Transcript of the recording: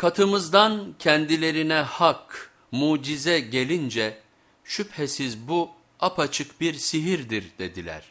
Katımızdan kendilerine hak, mucize gelince şüphesiz bu apaçık bir sihirdir dediler.